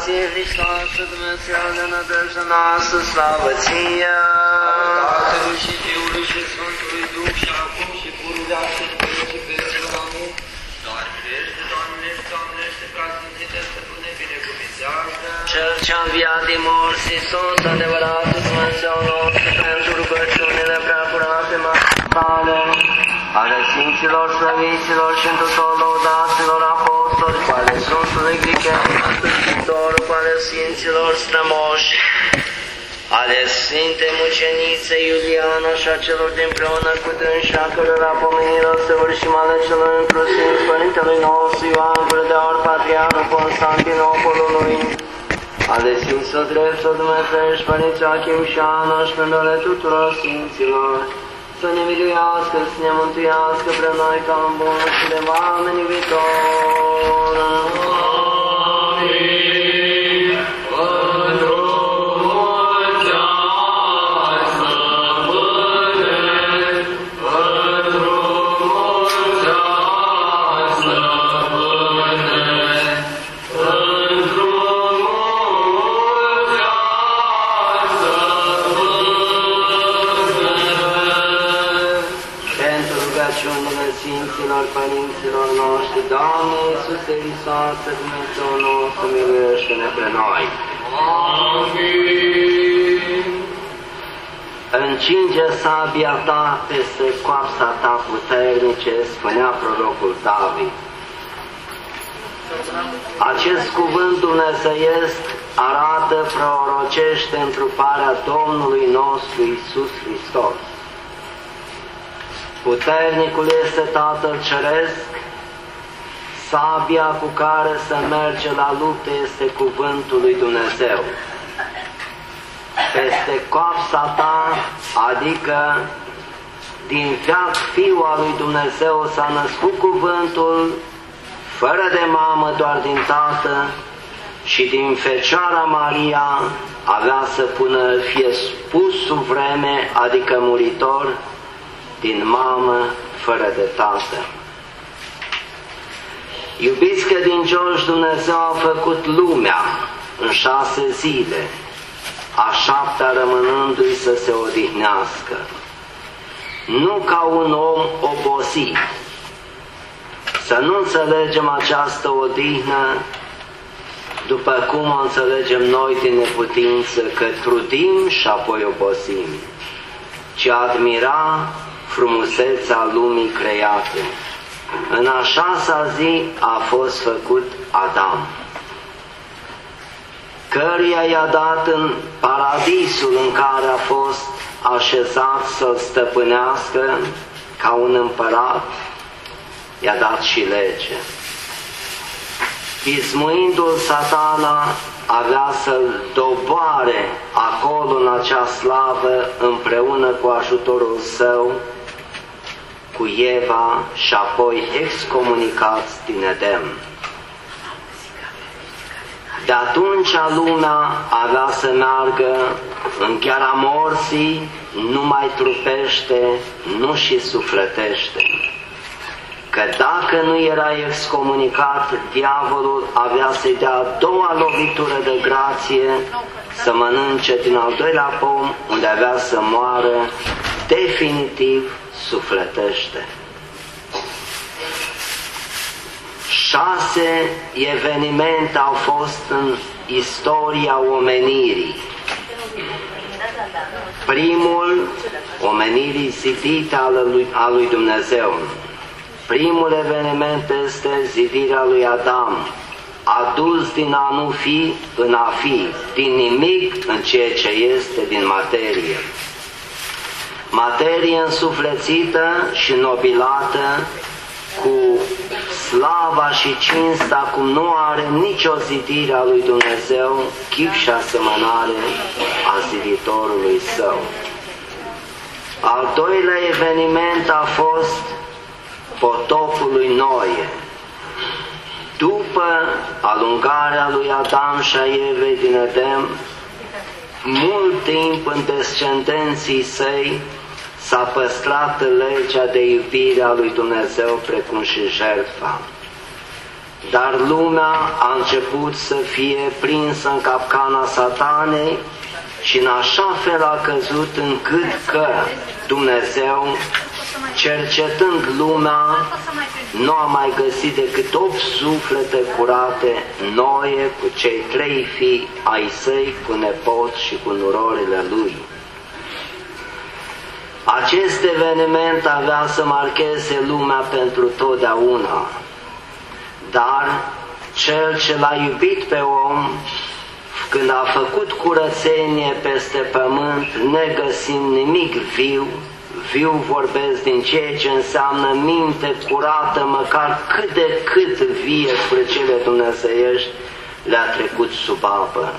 ție, Hristoase, Dumnezeu de nădejde noastră, slavă ție! Tatălui și Fiului și Sfântului Duh și acum și pururea și în vecii vecilor. Amin. Doamne, Doamne, Doamne, prea sfințite stăpâne, binecuvintează. Cel ce-a înviat din morți, Iisus, adevăratul Dumnezeu nostru, pentru rugăciunile prea curate tale, ale Sfinților, Slăviților și tuturor lăudaților apostoli, cu ale Sfântului Grighen, Sfântul cu ale Sfinților strămoși, ale Sfinte Mucenițe Iuliana și a celor din preună cu dânsa, cărora pomenirea să urșim ale celor într Sfinț Părintelui nostru Ioan, Gură de Aur, Patriarul Constantinopolului, ale Sfinților Dreptul Dumnezeu și Părinții Achim și Ana și pe numele tuturor Sfinților, प्रणविलुयास्कर स्न्यमन्तुयास्कर प्रणयकाम्बो शिरवामनिवितो rugăciunile Sfinților Părinților noștri, Doamne Iisuse Hristoase, Dumnezeu nostru, miluiește-ne pe noi. Încinge sabia ta peste coapsa ta puternice, spunea prorocul David. Acest cuvânt dumnezeiesc arată, prorocește întruparea Domnului nostru Isus Hristos. Puternicul este Tatăl Ceresc, sabia cu care se merge la luptă este cuvântul lui Dumnezeu. Peste coapsa ta, adică din veac Fiul al lui Dumnezeu s-a născut cuvântul, fără de mamă, doar din Tată, și din Fecioara Maria avea să pună, fie spus sub vreme, adică muritor, din mamă fără de tată. Iubiți că din George Dumnezeu a făcut lumea în șase zile, a șaptea rămânându-i să se odihnească. Nu ca un om obosit. Să nu înțelegem această odihnă după cum o înțelegem noi din neputință, că trudim și apoi obosim, ci admira frumusețea lumii create. În a șasea zi a fost făcut Adam, căruia i-a dat în paradisul în care a fost așezat să-l stăpânească ca un împărat, i-a dat și lege. Pismuindu-l satana, avea să-l doboare acolo în acea slavă împreună cu ajutorul său, cu Eva și apoi excomunicați din Edem. De atunci lumea avea să meargă în chiara morții, nu mai trupește, nu și sufletește. Că dacă nu era excomunicat, diavolul avea să-i dea a doua lovitură de grație să mănânce din al doilea pom, unde avea să moară definitiv sufletește. Șase evenimente au fost în istoria omenirii. Primul, omenirii zidite al lui, al lui Dumnezeu. Primul eveniment este zidirea lui Adam, adus din a nu fi în a fi, din nimic în ceea ce este din materie. Materie însuflețită și nobilată, cu slava și cinsta cum nu are nicio zidire a lui Dumnezeu, chip și asemănare a ziditorului său. Al doilea eveniment a fost potopul lui Noe. După alungarea lui Adam și a Evei din Edem, mult timp în descendenții săi s-a păstrat legea de iubire a lui Dumnezeu precum și jertfa. dar lumea a început să fie prinsă în capcana satanei și în așa fel a căzut încât că Dumnezeu, cercetând lumea, nu a mai găsit decât opt suflete curate, noie, cu cei trei fii ai săi, cu nepoți și cu nurorile lui. Acest eveniment avea să marcheze lumea pentru totdeauna, dar cel ce l-a iubit pe om, când a făcut curățenie peste pământ, ne găsim nimic viu, viu vorbesc din ceea ce înseamnă minte curată, măcar cât de cât vie spre cele dumnezeiești, le-a trecut sub apă,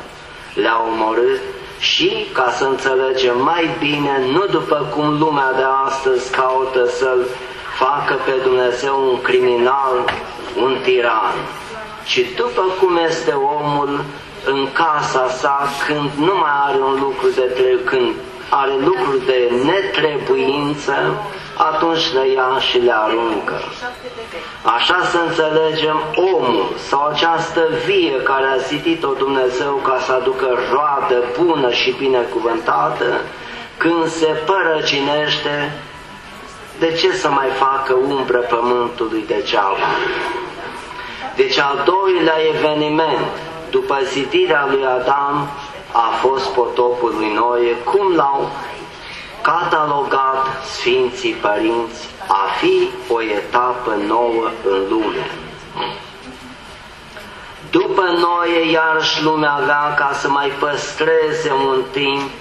le-a omorât și, ca să înțelegem mai bine, nu după cum lumea de astăzi caută să-L facă pe Dumnezeu un criminal, un tiran, ci după cum este omul în casa sa când nu mai are un lucru de trebuie, când are lucruri de netrebuință, atunci le ia și le aruncă. Așa să înțelegem omul sau această vie care a zidit-o Dumnezeu ca să aducă roadă bună și binecuvântată, când se părăcinește, de ce să mai facă umbră pământului degeaba? Deci al doilea eveniment, după zidirea lui Adam, a fost potopul lui Noe, cum l-au catalogat Sfinții Părinți a fi o etapă nouă în lume. După Noe, iarăși lumea avea ca să mai păstreze un timp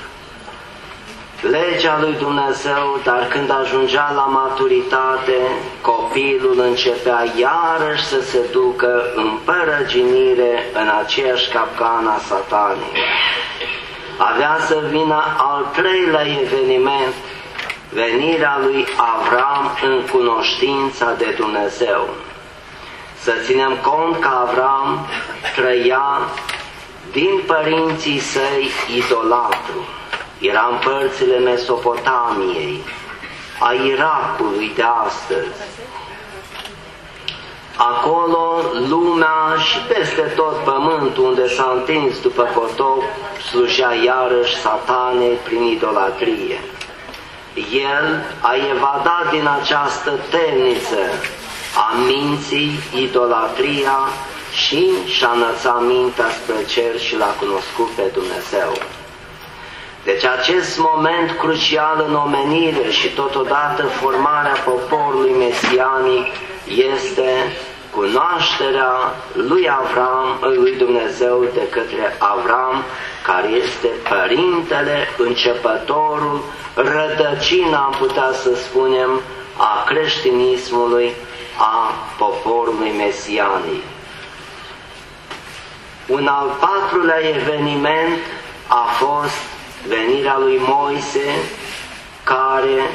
legea lui Dumnezeu, dar când ajungea la maturitate, copilul începea iarăși să se ducă în părăginire în aceeași capcana satanei. Avea să vină al treilea eveniment, venirea lui Avram în cunoștința de Dumnezeu. Să ținem cont că Avram trăia din părinții săi idolatru era în părțile Mesopotamiei, a Irakului de astăzi. Acolo lumea și peste tot pământul unde s-a întins după potop slujea iarăși satanei prin idolatrie. El a evadat din această temniță a minții, idolatria și și-a înălțat mintea spre cer și l-a cunoscut pe Dumnezeu. Deci acest moment crucial în omenire și totodată formarea poporului mesianic este cunoașterea lui Avram, lui Dumnezeu de către Avram, care este părintele, începătorul, rădăcina, am putea să spunem, a creștinismului, a poporului mesianic. Un al patrulea eveniment a fost venirea lui Moise, care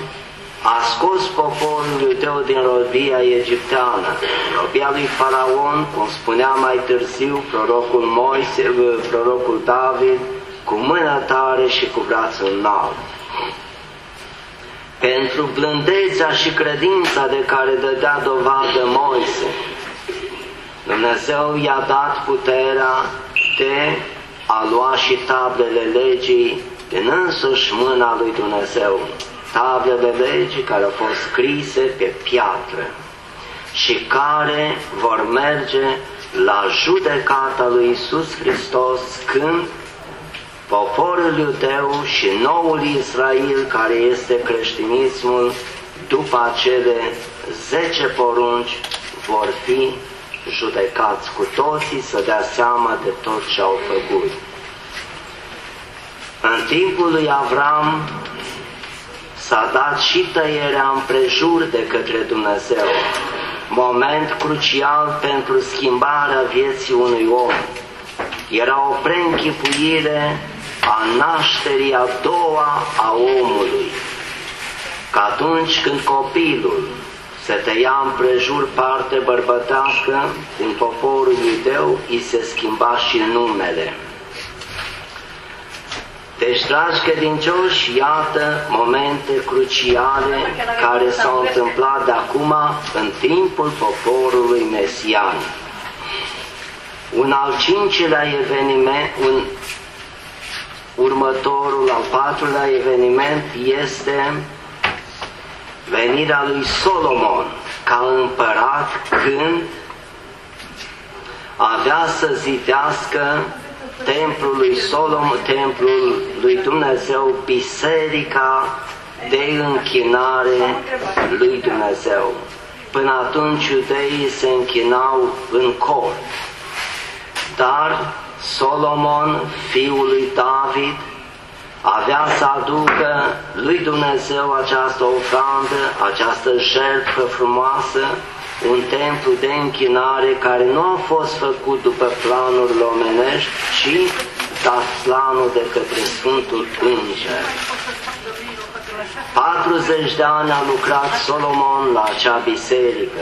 a scos poporul iudeu din robia egipteană, robia lui Faraon, cum spunea mai târziu prorocul Moise, prorocul David, cu mână tare și cu brațul înalt. Pentru blândețea și credința de care dădea dovadă Moise, Dumnezeu i-a dat puterea de a lua și tablele legii din însuși mâna lui Dumnezeu, tablele legii care au fost scrise pe piatră și care vor merge la judecata lui Isus Hristos când poporul iudeu și noul Israel, care este creștinismul, după acele zece porunci, vor fi judecați cu toții să dea seama de tot ce au făcut. În timpul lui Avram s-a dat și tăierea împrejur de către Dumnezeu, moment crucial pentru schimbarea vieții unui om. Era o preînchipuire a nașterii a doua a omului, că atunci când copilul se tăia împrejur parte bărbătească din poporul iudeu, îi se schimba și numele. Deci, dragi credincioși, iată momente cruciale care s-au întâmplat de acum în timpul poporului mesian. Un al cincilea eveniment, un următorul, al patrulea eveniment este venirea lui Solomon ca împărat când avea să zidească templul lui Solomon, templul lui Dumnezeu, biserica de închinare lui Dumnezeu. Până atunci iudeii se închinau în cor. Dar Solomon, fiul lui David, avea să aducă lui Dumnezeu această ofrandă, această jertfă frumoasă, un templu de închinare care nu a fost făcut după planurile omenești, ci dat planul de către Sfântul Înger. 40 de ani a lucrat Solomon la acea biserică,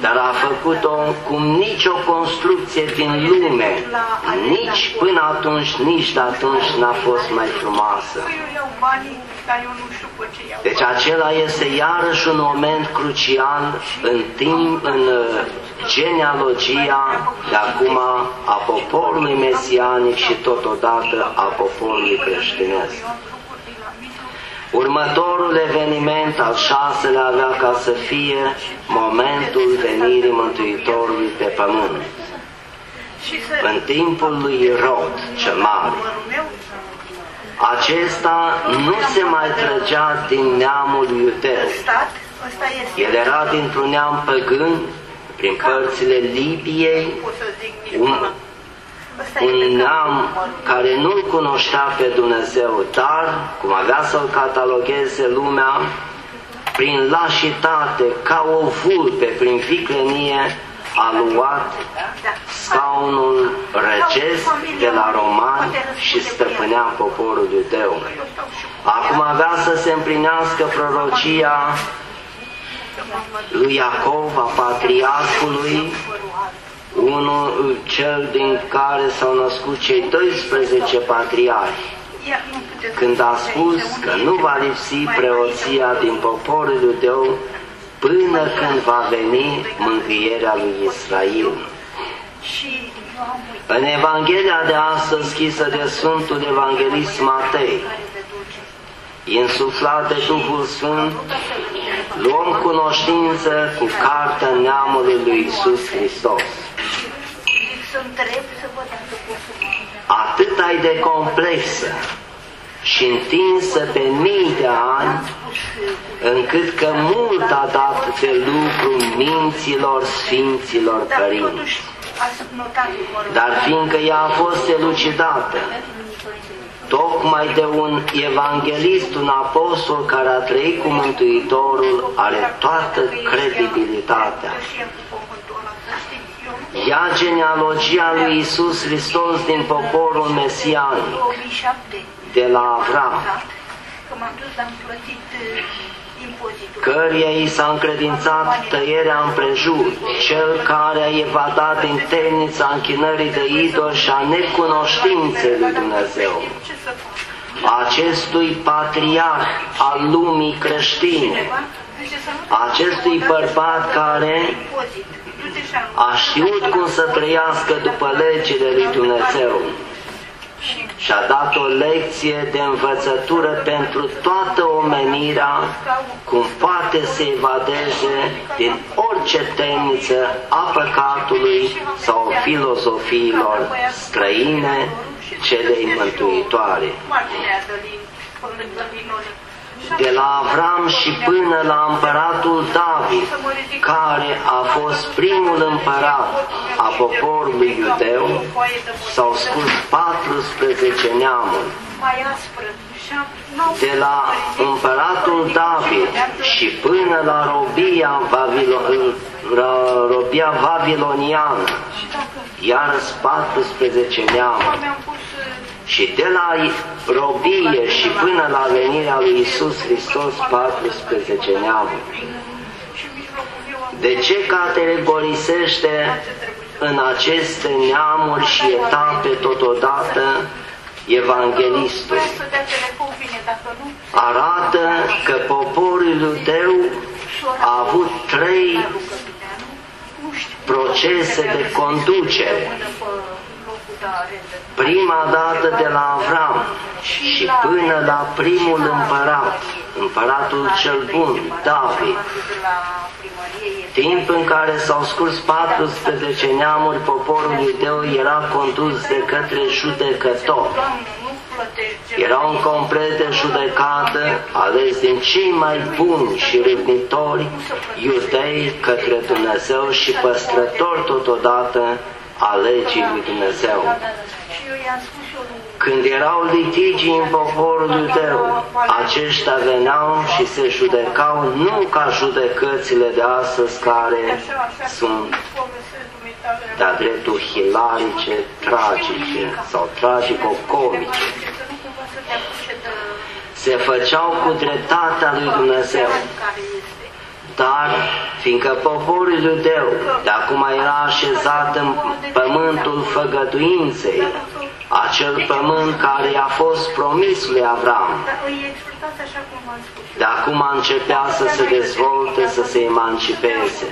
dar a făcut-o cum nicio construcție din lume, nici până atunci, nici de atunci n-a fost mai frumoasă. Deci acela este iarăși un moment crucial în timp, în uh, genealogia de acum a poporului mesianic și totodată a poporului creștinesc. Următorul eveniment, al șaselea, avea ca să fie momentul venirii Mântuitorului pe pământ. În timpul lui Rod cel Mare. Acesta nu se mai trăgea din neamul iudeu. El era dintr-un neam păgân, prin părțile Libiei, un, un neam care nu-L cunoștea pe Dumnezeu, dar, cum avea să-L catalogheze lumea, prin lașitate, ca o vulpe, prin viclenie, a luat scaunul regesc de la romani și stăpânea poporul iudeu. Acum avea să se împlinească prorocia lui Iacov, a patriarhului, unul, cel din care s-au născut cei 12 patriarhi, când a spus că nu va lipsi preoția din poporul iudeu până când va veni mângâierea lui Israel. În Evanghelia de astăzi scrisă de Sfântul Evanghelist Matei, insuflat de Duhul Sfânt, luăm cunoștință cu cartea neamului lui Isus Hristos. Atât ai de complexă și întinsă pe mii de ani, încât că mult a dat de lucru minților Sfinților Părinți. Dar fiindcă ea a fost elucidată, tocmai de un evanghelist, un apostol care a trăit cu Mântuitorul, are toată credibilitatea. Ia genealogia lui Isus Hristos din poporul mesianic, de la Avram, căruia i s-a încredințat tăierea împrejur, cel care a evadat din temnița închinării de idol și a necunoștinței lui Dumnezeu, acestui patriarh al lumii creștine, acestui bărbat care a știut cum să trăiască după legile lui Dumnezeu, și a dat o lecție de învățătură pentru toată omenirea, cum poate să evadeze din orice temniță a păcatului sau filozofiilor străine celei mântuitoare. De la Avram și până la împăratul David, care a fost primul împărat a poporului iudeu, s-au scurs 14 neamuri. De la împăratul David și până la robia, Babilon, robia babiloniană, iar 14 neamuri. Și de la robie și până la venirea lui Isus Hristos 14 neamuri. De ce categorisește în aceste neamuri și etape totodată evanghelistul? Arată că poporul iudeu a avut trei procese de conducere. Prima dată de la Avram și până la primul împărat, împăratul cel bun, David, timp în care s-au scurs 14 neamuri, poporul iudeu era condus de către judecători. Era un complet de judecată ales din cei mai buni și râvnitori iudei către Dumnezeu și păstrători totodată a legii lui Dumnezeu. Când erau litigii în poporul iudeu, aceștia veneau și se judecau nu ca judecățile de astăzi care sunt de-a dreptul hilarice, tragice sau tragico-comice. Se făceau cu dreptatea lui Dumnezeu. Dar, fiindcă poporul iudeu de acum era așezat în pământul făgăduinței, acel pământ care i-a fost promis lui Avram, de acum începea să se dezvolte, să se emancipeze.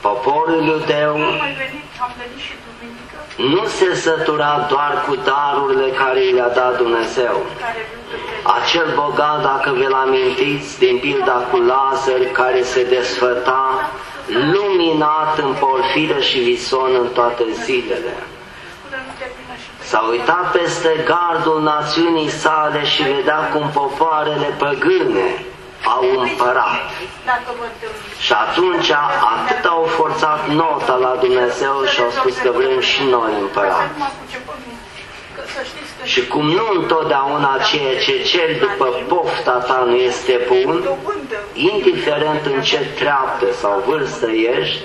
Poporul iudeu nu se sătura doar cu darurile care i-a dat Dumnezeu. Acel bogat, dacă vă-l amintiți, din pilda cu Lazar, care se desfăta, luminat în porfiră și vison în toate zilele. S-a uitat peste gardul națiunii sale și vedea cum popoarele păgâne au împărat. Și atunci atât au forțat nota la Dumnezeu și au spus că vrem și noi împărat. Și cum nu întotdeauna ceea ce ceri după pofta ta nu este bun, indiferent în ce treaptă sau vârstă ești,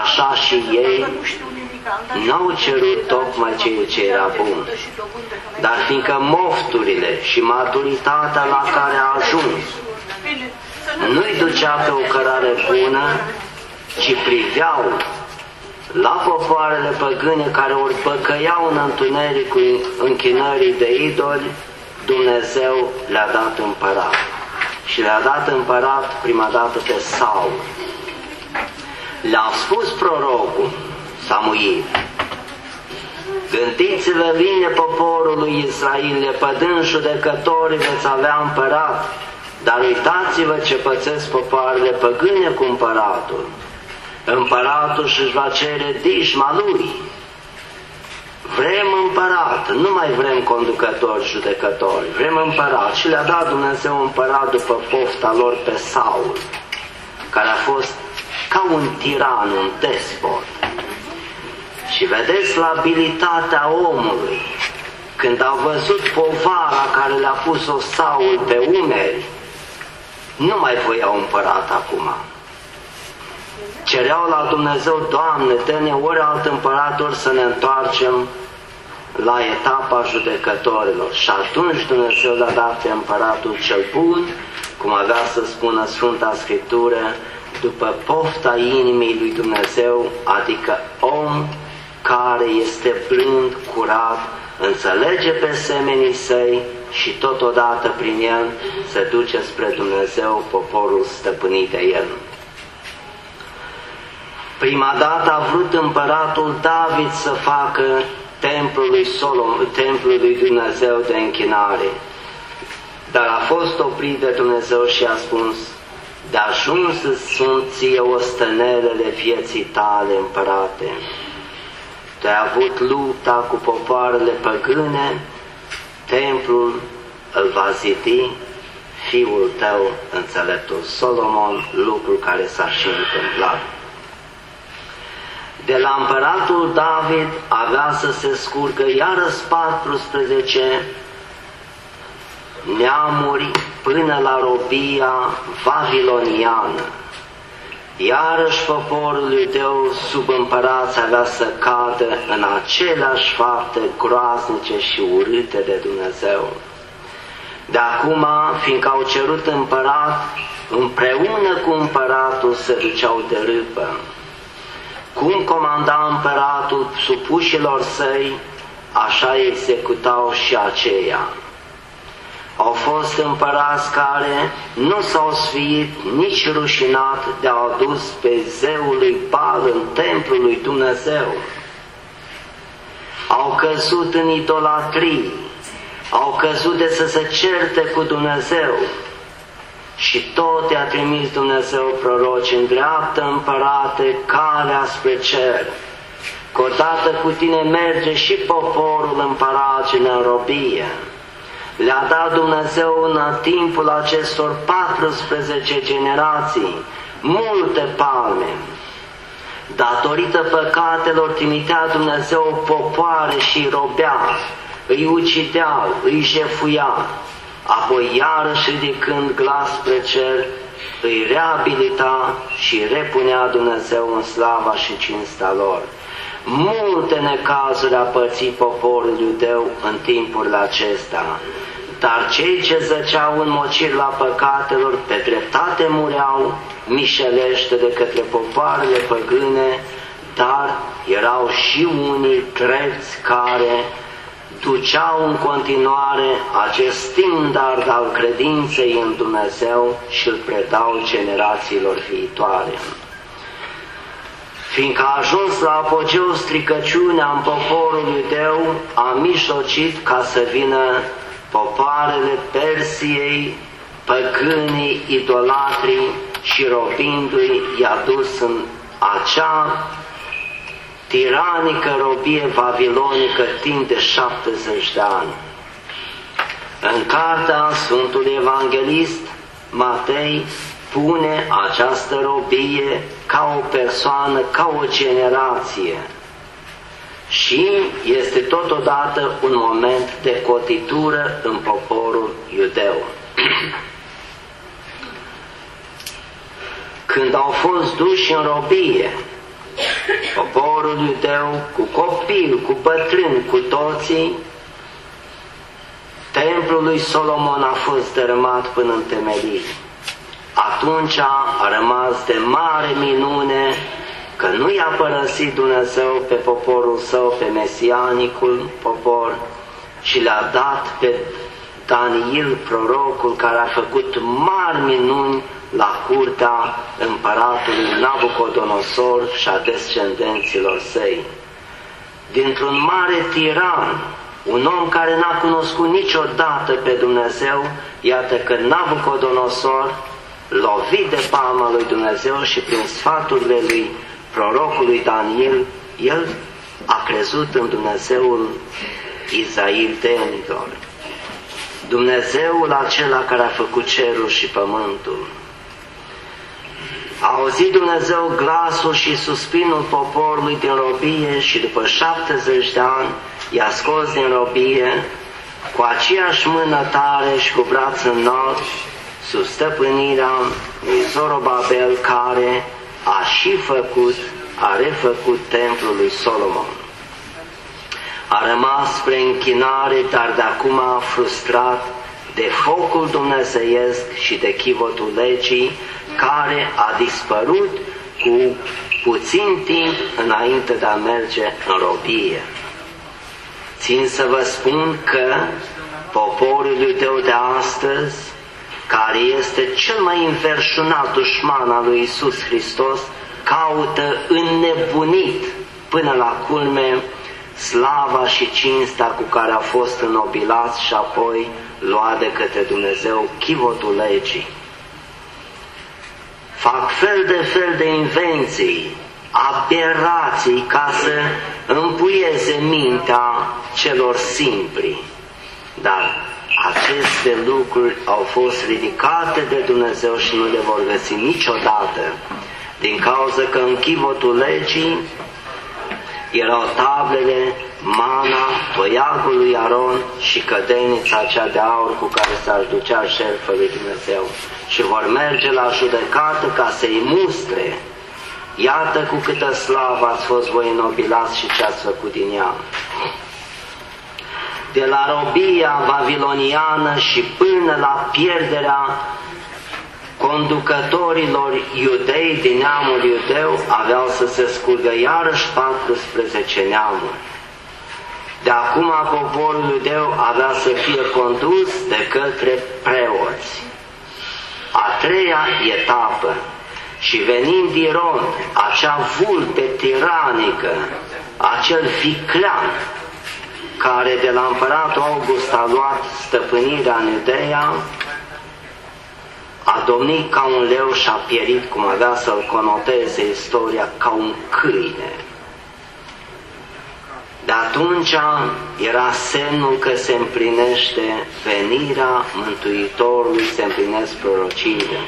așa și ei n-au cerut tocmai ceea ce era bun. Dar fiindcă mofturile și maturitatea la care a ajuns nu-i ducea pe o cărare bună, ci priveau la popoarele păgâne care ori păcăiau în întunericul închinării de idoli, Dumnezeu le-a dat împărat. Și le-a dat împărat prima dată pe Saul. Le-a spus prorocul Samuil, Gândiți-vă bine poporului Israel, lepădând judecători veți avea împărat, dar uitați-vă ce pățesc popoarele păgâne cu împăratul. Împăratul și-și va cere dișma lui. Vrem împărat, nu mai vrem conducători, judecători, vrem împărat. Și le-a dat Dumnezeu împărat după pofta lor pe Saul, care a fost ca un tiran, un despot. Și vedeți la abilitatea omului, când a văzut povara care le-a pus-o Saul pe umeri, nu mai voiau împărat acum. Cereau la Dumnezeu, Doamne, dă-ne ori alt împărat, ori să ne întoarcem la etapa judecătorilor. Și atunci Dumnezeu le-a dat pe împăratul cel bun, cum avea să spună Sfânta Scriptură, după pofta inimii lui Dumnezeu, adică om care este blând, curat, înțelege pe semenii săi și totodată prin el se duce spre Dumnezeu poporul stăpânit de el. Prima dată a vrut împăratul David să facă templul lui, Solom, templul lui Dumnezeu de închinare, dar a fost oprit de Dumnezeu și a spus, de ajuns sunt ție ostănelele vieții tale, împărate. Tu ai avut lupta cu popoarele păgâne, templul îl va zidi fiul tău, înțeleptul Solomon, lucru care s-a și întâmplat. De la împăratul David avea să se scurgă iarăși 14 neamuri până la robia babiloniană. Iarăși poporul iudeu sub împărați avea să cadă în aceleași fapte groaznice și urâte de Dumnezeu. De acum, fiindcă au cerut împărat, împreună cu împăratul se duceau de râpă. Cum comanda împăratul supușilor săi, așa executau și aceia. Au fost împărați care nu s-au sfiit nici rușinat de a adus pe zeul lui Bal în templul lui Dumnezeu. Au căzut în idolatrii, au căzut de să se certe cu Dumnezeu și tot i-a trimis Dumnezeu proroci în dreaptă împărate calea spre cer. Că odată cu tine merge și poporul împărat și în robie. Le-a dat Dumnezeu în timpul acestor 14 generații multe palme. Datorită păcatelor trimitea Dumnezeu popoare și robea, îi ucideau, îi jefuia, apoi iarăși ridicând glas spre cer, îi reabilita și repunea Dumnezeu în slava și cinsta lor. Multe necazuri a pățit poporul iudeu în timpurile acestea, dar cei ce zăceau în mocir la păcatelor pe dreptate mureau mișelește de către popoarele păgâne, dar erau și unii trepți care duceau în continuare acest standard al credinței în Dumnezeu și îl predau generațiilor viitoare. Fiindcă a ajuns la apogeu stricăciunea în poporul iudeu, a mișocit ca să vină popoarele Persiei, păgânii, idolatrii și robindu-i i-a dus în acea tiranică robie babilonică timp de 70 de ani. În cartea Sfântului Evanghelist Matei pune această robie ca o persoană, ca o generație și este totodată un moment de cotitură în poporul iudeu. Când au fost duși în robie, poporul iudeu, cu copil, cu bătrân, cu toții, templul lui Solomon a fost dărâmat până în temelii. Atunci a rămas de mare minune că nu i-a părăsit Dumnezeu pe poporul său, pe mesianicul popor, și le-a dat pe Daniel, prorocul, care a făcut mari minuni la curtea împăratului Nabucodonosor și a descendenților săi. Dintr-un mare tiran, un om care n-a cunoscut niciodată pe Dumnezeu, iată că Nabucodonosor, lovit de palma lui Dumnezeu și prin sfaturile lui prorocului Daniel, el a crezut în Dumnezeul Isail Denilor. Dumnezeul acela care a făcut cerul și pământul. A auzit Dumnezeu glasul și suspinul poporului din robie și după 70 de ani i-a scos din robie cu aceeași mână tare și cu braț înalt sub stăpânirea lui Zorobabel care a și făcut, a refăcut templul lui Solomon. A rămas spre închinare, dar de acum a frustrat de focul dumnezeiesc și de chivotul legii, care a dispărut cu puțin timp înainte de a merge în robie. Țin să vă spun că poporul iudeu de astăzi, care este cel mai înverșunat dușman al lui Isus Hristos, caută înnebunit până la culme slava și cinsta cu care a fost înnobilat și apoi luat de către Dumnezeu chivotul legii. Fac fel de fel de invenții, aberații ca să împuieze mintea celor simpli. Dar aceste lucruri au fost ridicate de Dumnezeu și nu le vor găsi niciodată, din cauza că în chivotul legii erau tablele, mana, toiagul lui Aron și cădenița cea de aur cu care s-ar ducea șerfă lui Dumnezeu și vor merge la judecată ca să-i mustre. Iată cu câtă slavă ați fost voi înnobilați și ce ați făcut din ea. De la robia babiloniană și până la pierderea conducătorilor iudei din neamul iudeu aveau să se scurgă iarăși 14 neamuri. De De acum poporul iudeu avea să fie condus de către preoți. A treia etapă și venind Iron, acea vulpe tiranică, acel viclean, care de la împăratul August a luat stăpânirea în Iudeea, a domnit ca un leu și a pierit, cum avea să-l conoteze istoria, ca un câine. De atunci era semnul că se împlinește venirea Mântuitorului, se împlinesc prorociile.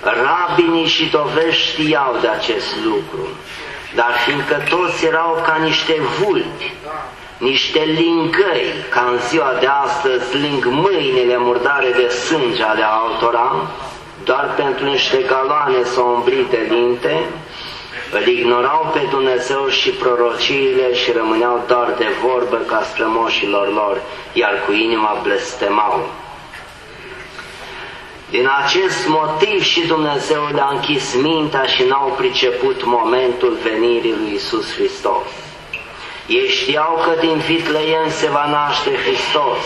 Rabinii și dovești știau de acest lucru, dar fiindcă toți erau ca niște vulpi, niște lingăi, ca în ziua de astăzi ling mâinile murdare de sânge ale altora, doar pentru niște galoane sau umbrite linte, îl ignorau pe Dumnezeu și prorociile și rămâneau doar de vorbă ca strămoșilor lor, iar cu inima blestemau. Din acest motiv și Dumnezeu le-a închis mintea și n-au priceput momentul venirii lui Isus Hristos. Ei știau că din Vitleien se va naște Hristos,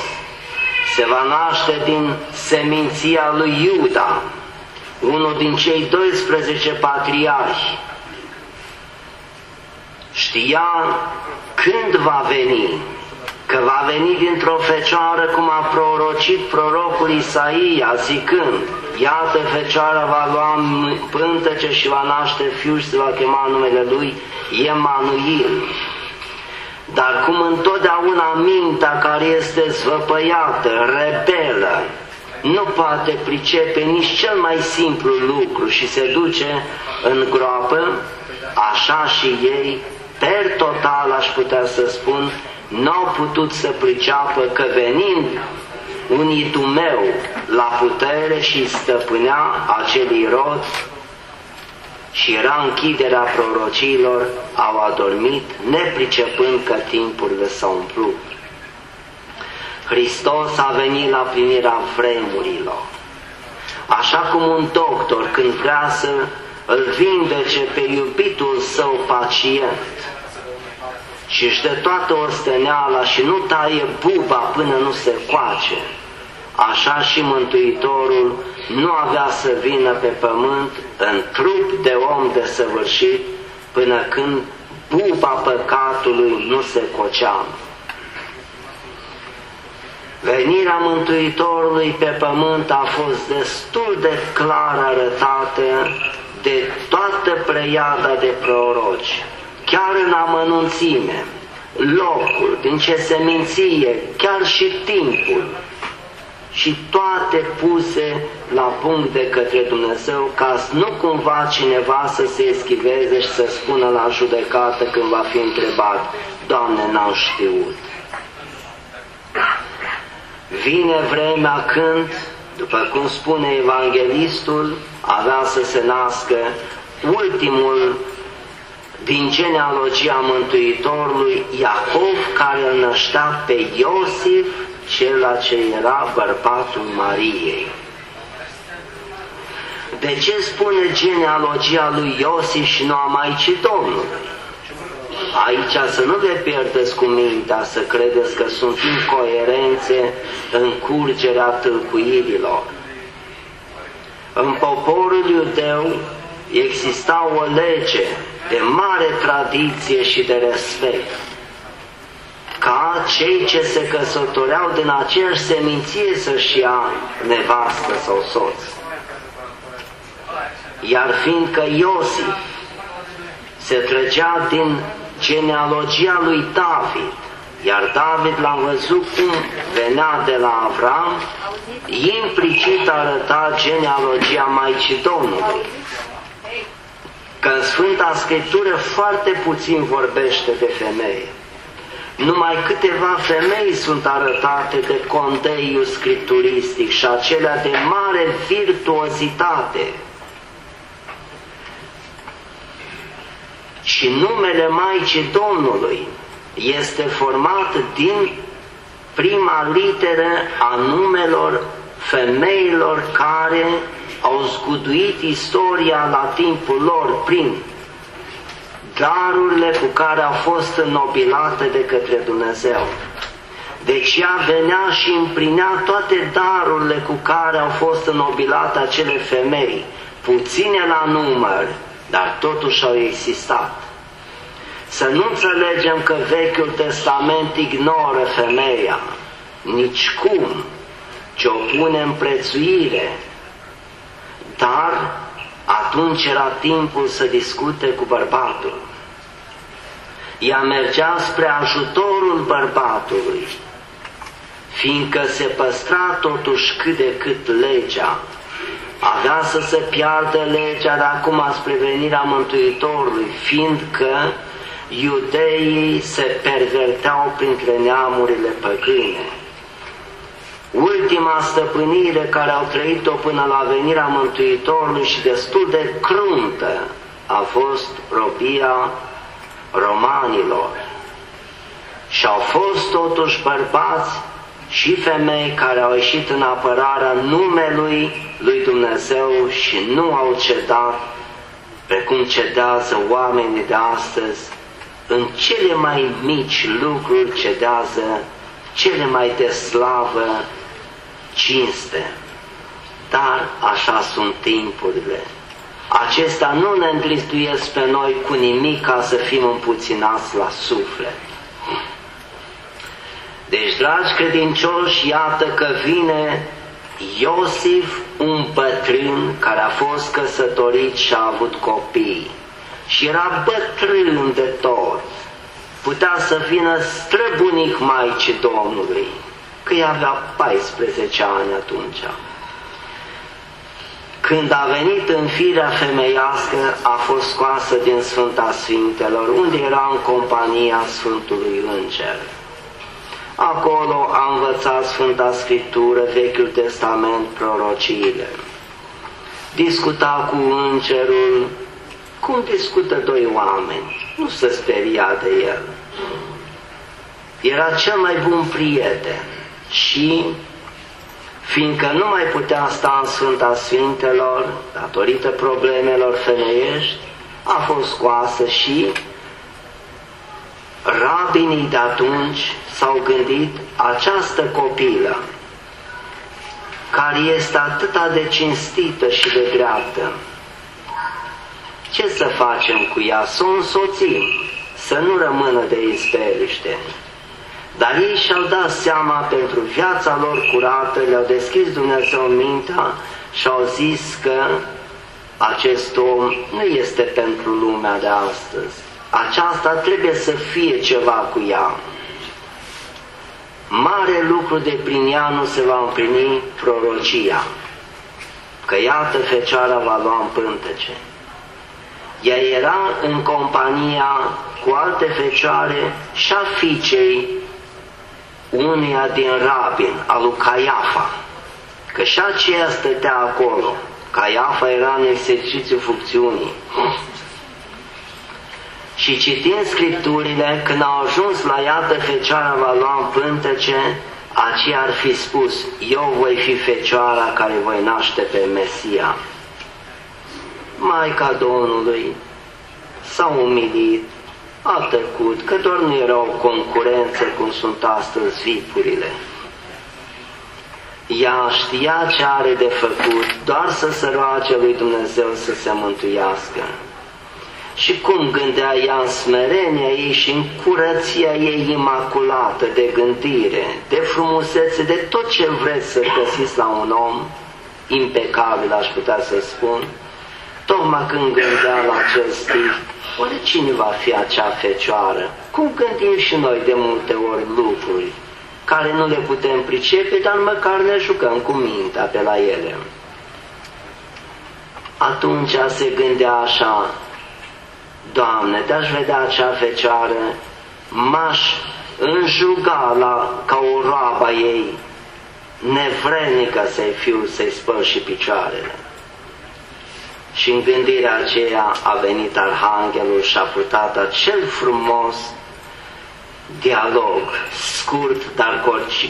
se va naște din seminția lui Iuda, unul din cei 12 patriarhi. Știa când va veni, că va veni dintr-o fecioară cum a prorocit prorocul Isaia, zicând, Iată fecioara va lua pântece și va naște fiul și se va chema numele lui Emanuel. Dar cum întotdeauna mintea care este zvăpăiată, rebelă, nu poate pricepe nici cel mai simplu lucru și se duce în groapă, așa și ei, per total aș putea să spun, n-au putut să priceapă că venind un idumeu la putere și stăpânea acel rod și era închiderea prorociilor, au adormit, nepricepând că timpurile s-au umplut. Hristos a venit la plinirea vremurilor. Așa cum un doctor când vrea să îl vindece pe iubitul său pacient și își dă toată osteneala și nu taie buba până nu se coace, așa și Mântuitorul nu avea să vină pe pământ în trup de om desăvârșit până când buba păcatului nu se cocea. Venirea Mântuitorului pe pământ a fost destul de clar arătată de toată pleiada de proroci, chiar în amănunțime, locul, din ce seminție, chiar și timpul, și toate puse la punct de către Dumnezeu ca nu cumva cineva să se eschiveze și să spună la judecată când va fi întrebat, Doamne, n-am știut. Vine vremea când, după cum spune evanghelistul, avea să se nască ultimul din genealogia Mântuitorului Iacov, care îl năștea pe Iosif, cel ce era bărbatul Mariei. De ce spune genealogia lui Iosif și nu a Maicii Domnului? Aici să nu le pierdeți cu mintea, să credeți că sunt incoerențe în curgerea tâlcuirilor. În poporul iudeu exista o lege de mare tradiție și de respect ca cei ce se căsătoreau din aceeași seminție să-și ia nevastă sau soț. Iar fiindcă Iosif se trăgea din genealogia lui David, iar David l-a văzut cum venea de la Avram, implicit arăta genealogia Maicii Domnului. Că în Sfânta Scriptură foarte puțin vorbește de femeie. Numai câteva femei sunt arătate de conteiul scripturistic și acelea de mare virtuozitate. Și numele Maicii Domnului este format din prima literă a numelor femeilor care au zguduit istoria la timpul lor prin darurile cu care au fost înnobilate de către Dumnezeu. Deci ea venea și împlinea toate darurile cu care au fost înnobilate acele femei, puține la număr, dar totuși au existat. Să nu înțelegem că Vechiul Testament ignoră femeia, nici cum, ci o pune în prețuire. Dar atunci era timpul să discute cu bărbatul. Ea mergea spre ajutorul bărbatului, fiindcă se păstra totuși cât de cât legea. Avea să se piardă legea de acum spre venirea Mântuitorului, fiindcă iudeii se perverteau printre neamurile păgâne. Ultima stăpânire care au trăit-o până la venirea Mântuitorului și destul de cruntă a fost robia romanilor. Și au fost totuși bărbați și femei care au ieșit în apărarea numelui lui Dumnezeu și nu au cedat precum cedează oamenii de astăzi în cele mai mici lucruri cedează cele mai de slavă cinste. Dar așa sunt timpurile. Acestea nu ne întristuiesc pe noi cu nimic ca să fim împuținați la suflet. Deci, dragi credincioși, iată că vine Iosif, un bătrân care a fost căsătorit și a avut copii și era bătrân de tot. Putea să vină străbunic Maicii Domnului, că ea avea 14 ani atunci. Când a venit în firea femeiască, a fost scoasă din Sfânta Sfintelor, unde era în compania Sfântului Înger. Acolo a învățat Sfânta Scriptură, Vechiul Testament, prorociile. Discuta cu Îngerul, cum discută doi oameni, nu se speria de el. Era cel mai bun prieten și fiindcă nu mai putea sta în Sfânta Sfintelor, datorită problemelor femeiești, a fost scoasă și rabinii de atunci s-au gândit această copilă care este atât de cinstită și de dreaptă, ce să facem cu ea? Să o însoțim, să nu rămână de izbeliște. Dar ei și-au dat seama pentru viața lor curată, le-au deschis Dumnezeu mintea și au zis că acest om nu este pentru lumea de astăzi. Aceasta trebuie să fie ceva cu ea. Mare lucru de prin ea nu se va împlini prorocia, că iată fecioara va lua în pântece. Ea era în compania cu alte fecioare și a fiicei uneia din rabin, al lui Caiafa, că și aceea stătea acolo. Caiafa era în exercițiu funcțiunii. Și citind Scripturile, când au ajuns la iată Fecioara va lua în pântece, aceea ar fi spus, eu voi fi Fecioara care voi naște pe Mesia. Maica Domnului s-a umilit, a tăcut, că doar nu era o concurență cum sunt astăzi vipurile. Ea știa ce are de făcut, doar să se roage lui Dumnezeu să se mântuiască. Și cum gândea ea în smerenia ei și în curăția ei imaculată de gândire, de frumusețe, de tot ce vreți să găsiți la un om, impecabil aș putea să spun, tocmai când gândea la acel stil, oare cine va fi acea fecioară? Cum gândim și noi de multe ori lucruri care nu le putem pricepe, dar măcar ne jucăm cu mintea pe la ele. Atunci se gândea așa, Doamne, te-aș vedea acea fecioară, m-aș înjuga la, ca o roaba ei, nevrenică să-i fiu, să-i spăl și picioarele. Și în gândirea aceea a venit Arhanghelul și a purtat acel frumos dialog, scurt, dar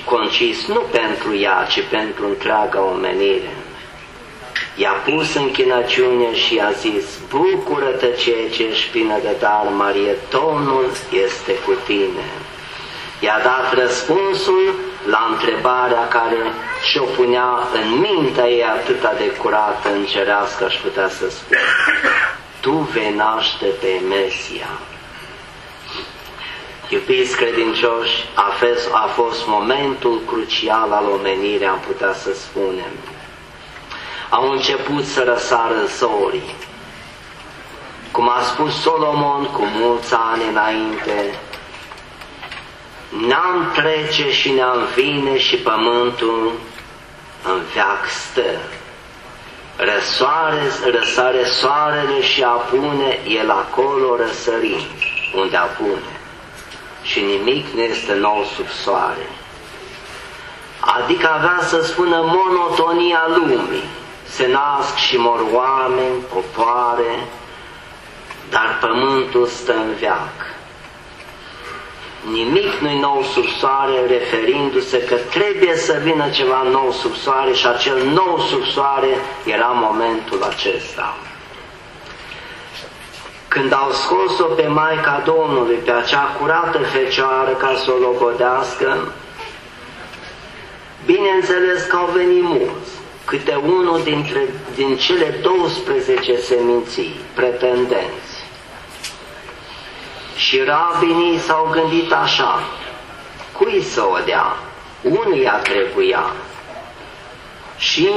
concis, nu pentru ea, ci pentru întreaga omenire. I-a pus în chinăciune și i-a zis, Bucură-te ceea ce ești plină de dar, Marie, Domnul este cu tine. I-a dat răspunsul la întrebarea care și-o punea în mintea ei atâta de curată, încerească, aș putea să spun. Tu vei naște pe Mesia. Iubiți credincioși, a fost, a fost momentul crucial al omenirii, am putea să spunem. Au început să răsară zorii. Cum a spus Solomon cu mulți ani înainte, N-am trece și ne-am vine și pământul în veac stă. Răsoare, răsare soarele și apune, el acolo răsărind, unde apune. Și nimic nu este nou sub soare. Adică avea să spună monotonia lumii. Se nasc și mor oameni, popoare, dar pământul stă în veac nimic nu-i nou sub soare, referindu-se că trebuie să vină ceva nou sub soare și acel nou sub soare era momentul acesta. Când au scos-o pe Maica Domnului, pe acea curată fecioară ca să o logodească, bineînțeles că au venit mulți, câte unul dintre, din cele 12 seminții, pretendenți și rabinii s-au gândit așa, cui să o dea? Unuia trebuia. Și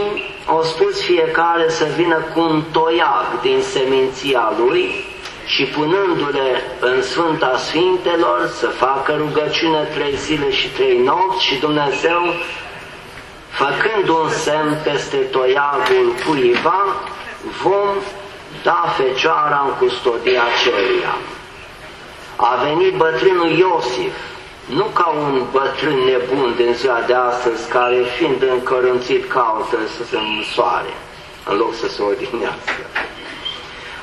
au spus fiecare să vină cu un toiac din seminția lui și punându-le în Sfânta Sfintelor să facă rugăciune trei zile și trei nopți și Dumnezeu făcând un semn peste toiagul cuiva, vom da fecioara în custodia celuia a venit bătrânul Iosif, nu ca un bătrân nebun din ziua de astăzi, care fiind încărunțit caută să se măsoare, în loc să se odihnească.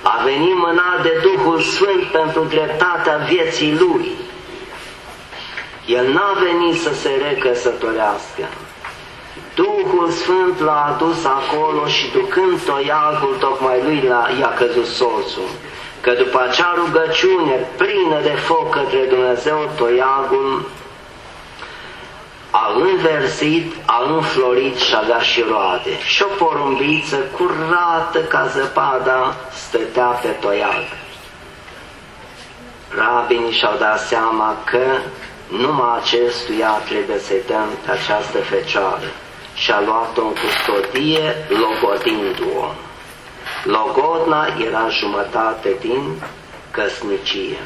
A venit mâna de Duhul Sfânt pentru dreptatea vieții lui. El n-a venit să se recăsătorească. Duhul Sfânt l-a adus acolo și ducând toiagul, tocmai lui i-a căzut soțul că după acea rugăciune plină de foc către Dumnezeu, toiagul a înversit, a înflorit și avea și roade. Și o porumbiță curată ca zăpada stătea pe toiag. Rabinii și-au dat seama că numai acestuia trebuie să-i dăm pe această fecioară și a luat-o în custodie, logodindu-o. Logodna era jumătate din căsnicie.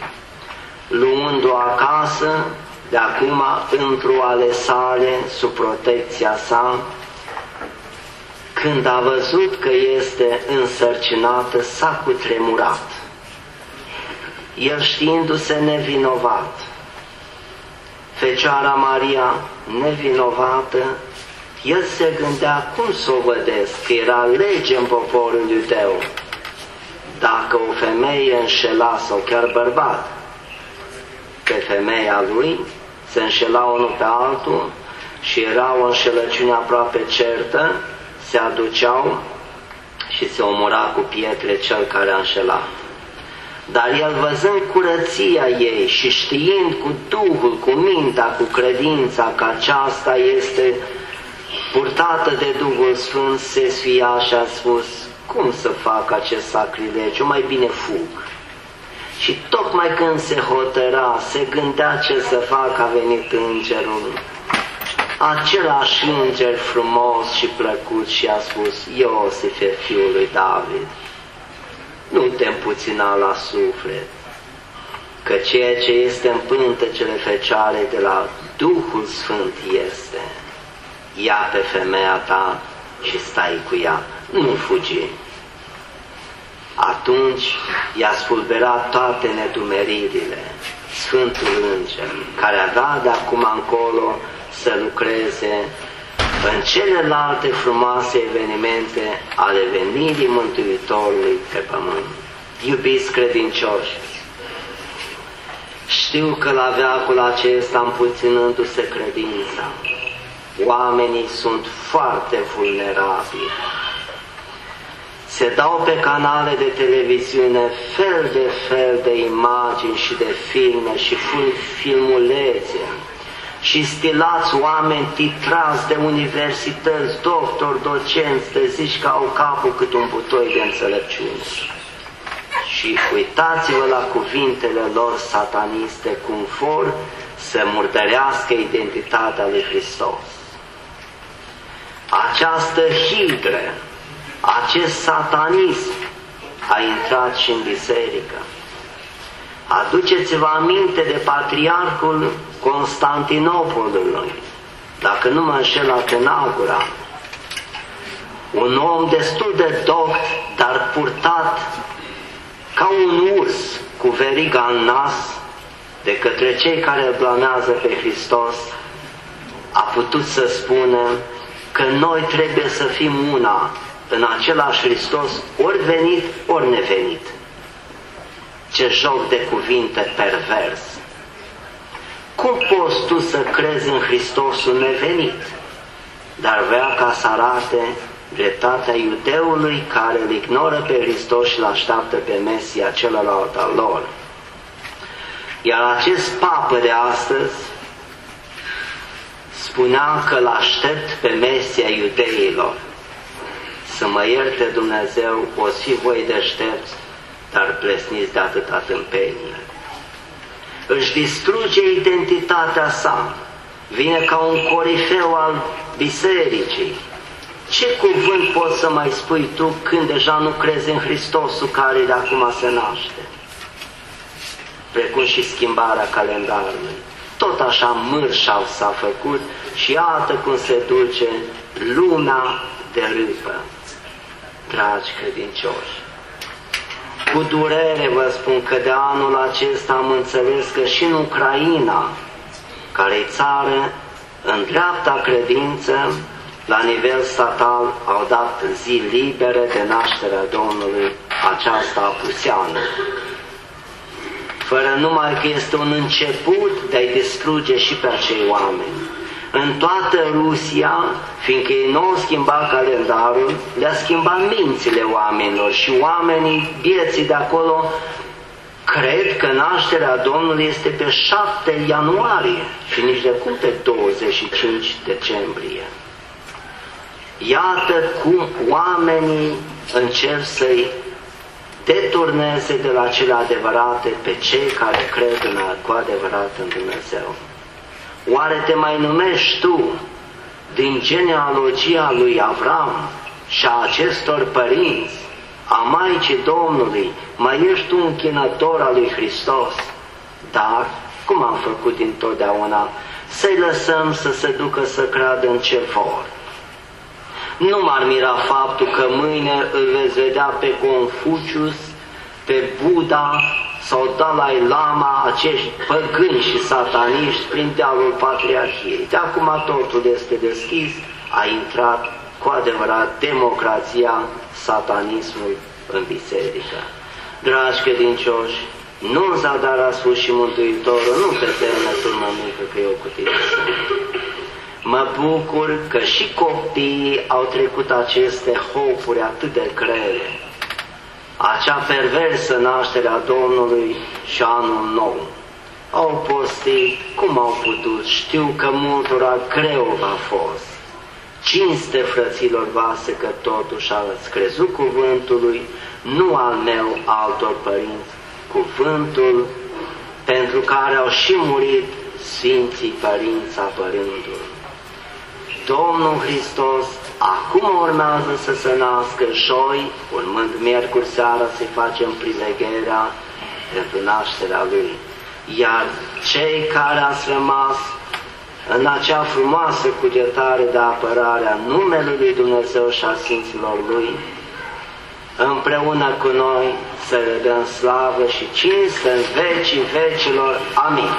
Luând-o acasă, de acum într-o ale sale, sub protecția sa, când a văzut că este însărcinată, s-a cutremurat. El știindu-se nevinovat, Fecioara Maria, nevinovată, el se gândea cum să o vădesc, că era lege în poporul iudeu. Dacă o femeie înșela sau chiar bărbat pe femeia lui, se înșela unul pe altul și era o înșelăciune aproape certă, se aduceau și se omora cu pietre cel care a înșelat. Dar el văzând curăția ei și știind cu Duhul, cu mintea, cu credința că aceasta este purtată de Duhul Sfânt, se sfia și a spus, cum să fac acest sacrilegiu, mai bine fug. Și tocmai când se hotăra, se gândea ce să fac, a venit îngerul. Același înger frumos și plăcut și a spus, Iosife, fiul lui David, nu te împuțina la suflet, că ceea ce este în pântecele fecioare de la Duhul Sfânt este ia pe femeia ta și stai cu ea, nu fugi. Atunci i-a spulberat toate nedumeririle Sfântul Înger, care avea de acum încolo să lucreze în celelalte frumoase evenimente ale venirii Mântuitorului pe pământ. Iubiți credincioși, știu că la veacul acesta împuținându-se credința, Oamenii sunt foarte vulnerabili. se dau pe canale de televiziune fel de fel de imagini și de filme și filmulețe și stilați oameni titrați de universități, doctori, docenți, de zici că au capul cât un butoi de înțelepciune. Și uitați-vă la cuvintele lor sataniste cum vor să murdărească identitatea lui Hristos. Această hidră, acest satanism a intrat și în biserică. Aduceți-vă aminte de patriarhul Constantinopolului, dacă nu mă înșel la Tenagura, un om destul de doct, dar purtat ca un urs cu veriga în nas de către cei care îl blamează pe Hristos, a putut să spună că noi trebuie să fim una în același Hristos, ori venit, ori nevenit. Ce joc de cuvinte pervers! Cum poți tu să crezi în Hristosul nevenit? Dar vrea ca să arate dreptatea iudeului care îl ignoră pe Hristos și îl așteaptă pe Mesia celălalt al lor. Iar acest papă de astăzi spunea că îl aștept pe Mesia iudeilor. Să mă ierte Dumnezeu, o fi voi deștepți, dar plesniți de atâta tâmpenie. Își distruge identitatea sa, vine ca un corifeu al bisericii. Ce cuvânt poți să mai spui tu când deja nu crezi în Hristosul care de acum se naște? Precum și schimbarea calendarului. Tot așa mârșav s-a făcut și iată cum se duce lumea de râpă. Dragi credincioși, cu durere vă spun că de anul acesta am înțeles că și în Ucraina, care e țară în dreapta credință, la nivel statal au dat zi libere de nașterea Domnului aceasta apuseană. Fără numai că este un început de a-i distruge și pe acei oameni în toată Rusia, fiindcă ei nu au schimbat calendarul, le-a schimbat mințile oamenilor și oamenii vieții de acolo cred că nașterea Domnului este pe 7 ianuarie și nici de cum pe 25 decembrie. Iată cum oamenii încep să-i deturneze de la cele adevărate pe cei care cred în, cu adevărat în Dumnezeu. Oare te mai numești tu din genealogia lui Avram și a acestor părinți, a Maicii Domnului, mai ești tu un chinător al lui Hristos? Dar, cum am făcut întotdeauna, să-i lăsăm să se ducă să creadă în ce vor. Nu m-ar mira faptul că mâine îl veți vedea pe Confucius, pe Buddha sau Dalai Lama, acești păgâni și sataniști prin dealul Patriarhiei. De acum totul este deschis, a intrat cu adevărat democrația, satanismul în biserică. Dragi credincioși, nu în zadar a spus și Mântuitorul, nu te teme tu, mămică, că eu cu tine sunt. Mă bucur că și copiii au trecut aceste hopuri atât de grele acea perversă naștere a Domnului și anul nou. Au postit cum au putut, știu că multora greu v-a fost. Cinste frăților voastre că totuși ați crezut cuvântului, nu al meu, altor părinți, cuvântul pentru care au și murit Sfinții Părinți apărându-l. Domnul Hristos Acum urmează să se nască joi, urmând miercuri seara să facem privegherea pentru nașterea Lui. Iar cei care ați rămas în acea frumoasă cugetare de apărare a numelui Lui Dumnezeu și a Sfinților Lui, împreună cu noi să le dăm slavă și cinste în vecii vecilor. Amin.